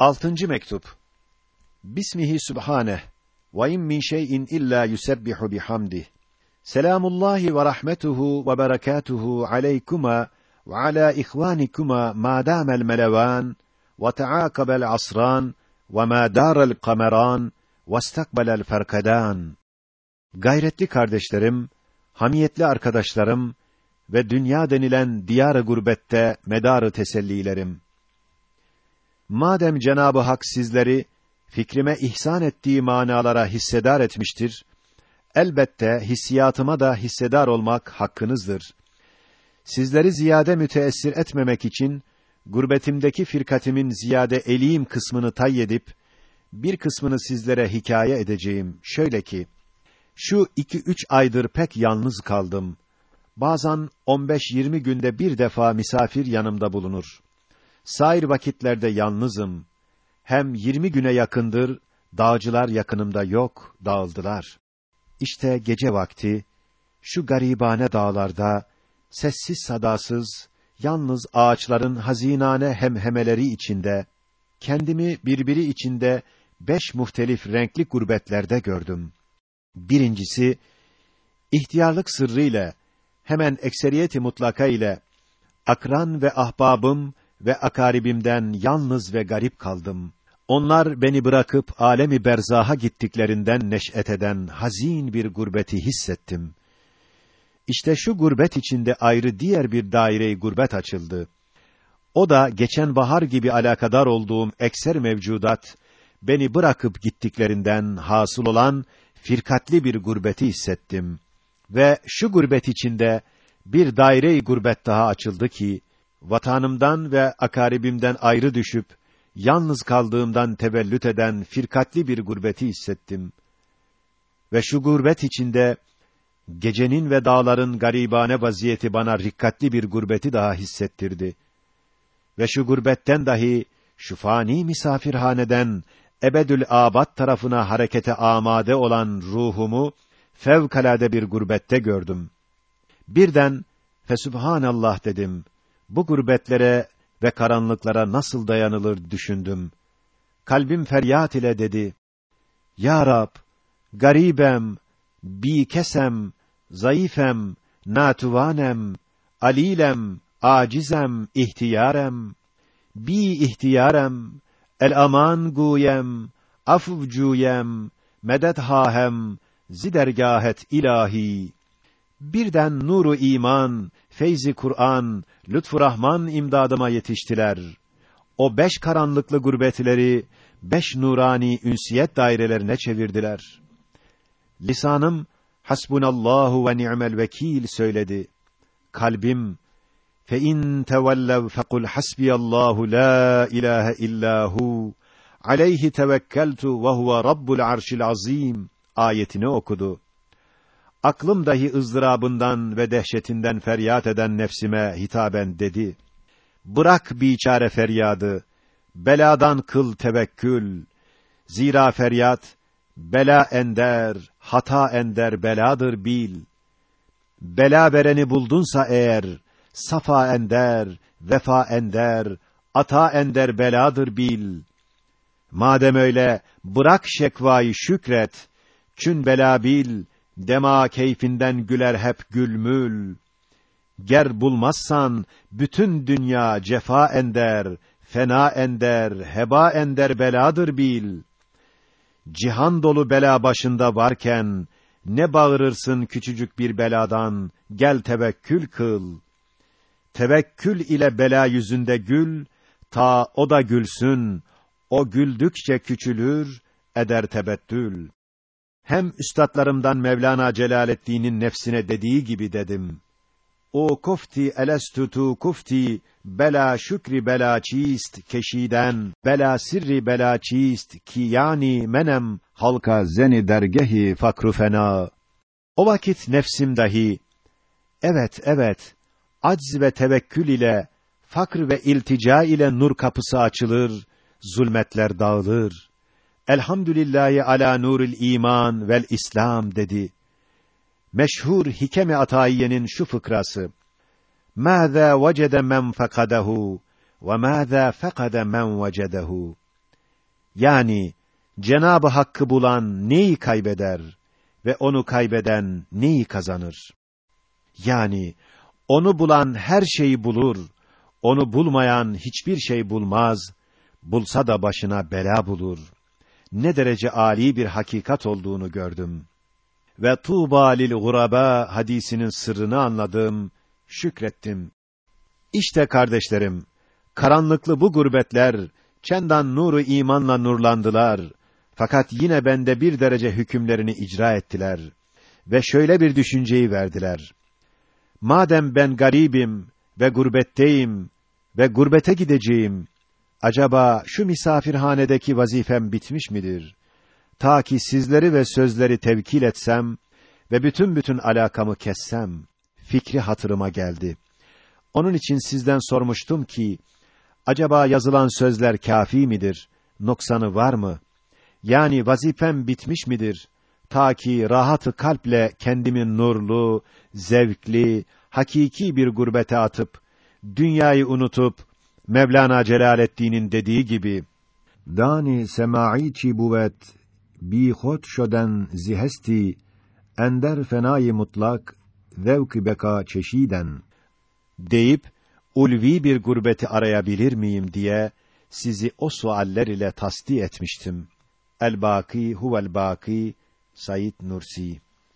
Altıncı mektup. Bismihi Sübhaneh ve in min şey'in illa yusebbihu bihamdih. Selamullahi ve rahmetuhu ve berekatuhu aleykuma ve ala ihvanikuma ma damel melevan ve taakabel asran ve ma darel kameran ve istakbelel ferkadan. Gayretli kardeşlerim, hamiyetli arkadaşlarım ve dünya denilen diyar gurbette medarı tesellilerim. Madem Cenabı Hak sizleri fikrime ihsan ettiği manalara hissedar etmiştir, elbette hissiyatıma da hissedar olmak hakkınızdır. Sizleri ziyade müteessir etmemek için gurbetimdeki firkatimin ziyade eliyim kısmını tayyedip bir kısmını sizlere hikaye edeceğim. Şöyle ki şu iki üç aydır pek yalnız kaldım. Bazen 15-20 günde bir defa misafir yanımda bulunur. Sair vakitlerde yalnızım. Hem 20 güne yakındır, dağcılar yakınımda yok, dağıldılar. İşte gece vakti, şu garibane dağlarda, sessiz sadasız, yalnız ağaçların hazinane hemhemeleri içinde, kendimi birbiri içinde beş muhtelif renkli gurbetlerde gördüm. Birincisi, ihtiyarlık sırrıyla, hemen ekseriyeti mutlaka ile, akran ve ahbabım ve akaribimden yalnız ve garip kaldım. Onlar beni bırakıp alemi berzaha gittiklerinden neş'et eden hazin bir gurbeti hissettim. İşte şu gurbet içinde ayrı diğer bir daire-i gurbet açıldı. O da geçen bahar gibi alakadar olduğum ekser mevcudat beni bırakıp gittiklerinden hasıl olan firkatli bir gurbeti hissettim ve şu gurbet içinde bir daire-i gurbet daha açıldı ki vatanımdan ve akaribimden ayrı düşüp yalnız kaldığımdan tevellüt eden firkatli bir gurbeti hissettim. Ve şu gurbet içinde gecenin ve dağların garibane vaziyeti bana rikkatli bir gurbeti daha hissettirdi. Ve şu gurbetten dahi şu fani misafirhaneden ebedül abad tarafına harekete amade olan ruhumu fevkalade bir gurbette gördüm. Birden fesubhanallah dedim. Bu gurbetlere ve karanlıklara nasıl dayanılır düşündüm. Kalbim feryat ile dedi: Ya Rab, garibem, bi kesem, zayıfem, natuvanem, alilem, acizem, ihtiyarem, bi ihtiyarem, el aman guyem, afvcuyem, medet hahem, zidergahet ilahi. Birden nuru iman, feyzi Kur'an, lütfu Rahman imdadıma yetiştiler. O beş karanlıklı gurbetleri beş nurani ünsiyet dairelerine çevirdiler. Lisanım hasbunallahu ve ni'mel vekil söyledi. Kalbim fe in tevellev fekul hasbiyallahu la ilahe illahu aleyhi tevekkeltu ve huve rabbul arşil azim ayetini okudu. Aklım dahi ızdırabından ve dehşetinden feryat eden nefsime hitaben dedi. Bırak biçare feryadı, beladan kıl tevekkül. Zira feryat, bela ender, hata ender beladır bil. Bela vereni buldunsa eğer, safa ender, vefa ender, ata ender beladır bil. Madem öyle, bırak şekvayı şükret, çün bela bil, Dema keyfinden güler hep gülmül. Ger bulmazsan bütün dünya cefa ender, fena ender, heba ender beladır bil. Cihan dolu bela başında varken ne bağırırsın küçücük bir beladan, gel tevekkül kıl. Tevekkül ile bela yüzünde gül, ta o da gülsün, o güldükçe küçülür, eder tebettül. Hem üstadlarımdan Mevlana Celaleddin'in nefsine dediği gibi dedim. O kufti elestutu kufti bela şükri bela çist keşiden bela sirri bela çist ki yani menem halka zeni dergehi fakru fena. O vakit nefsim dahi evet evet acz ve tevekkül ile fakr ve iltica ile nur kapısı açılır, zulmetler dağılır Elhamdülillahi ala nuril iman vel İslam dedi. Meşhur Hikeme Atayiye'nin şu fıkrası. Mâzâ vecede men fekadehu ve mâzâ fekade men vecedehu. Yani Cenabı Hakk'ı bulan neyi kaybeder ve onu kaybeden neyi kazanır? Yani onu bulan her şeyi bulur, onu bulmayan hiçbir şey bulmaz, bulsa da başına bela bulur. Ne derece âli bir hakikat olduğunu gördüm. Ve tuğba lil guraba hadisinin sırrını anladım, şükrettim. İşte kardeşlerim, karanlıklı bu gurbetler, çendan nuru imanla nurlandılar. Fakat yine bende bir derece hükümlerini icra ettiler. Ve şöyle bir düşünceyi verdiler. Madem ben garibim ve gurbetteyim ve gurbete gideceğim, acaba şu misafirhanedeki vazifem bitmiş midir? Ta ki sizleri ve sözleri tevkil etsem ve bütün bütün alakamı kessem, fikri hatırıma geldi. Onun için sizden sormuştum ki, acaba yazılan sözler kafi midir? Noksanı var mı? Yani vazifem bitmiş midir? Ta ki rahatı kalple kendimi nurlu, zevkli, hakiki bir gurbete atıp, dünyayı unutup, Mevlana Celaleddin'in dediği gibi, Dani semai çi buvet, bi hot şoden zihesti, ender fenayı mutlak, zevk beka çeşiden, deyip, ulvi bir gurbeti arayabilir miyim diye, sizi o sualler ile tasdik etmiştim. El-Bâkî huvel-Bâkî Said Nursi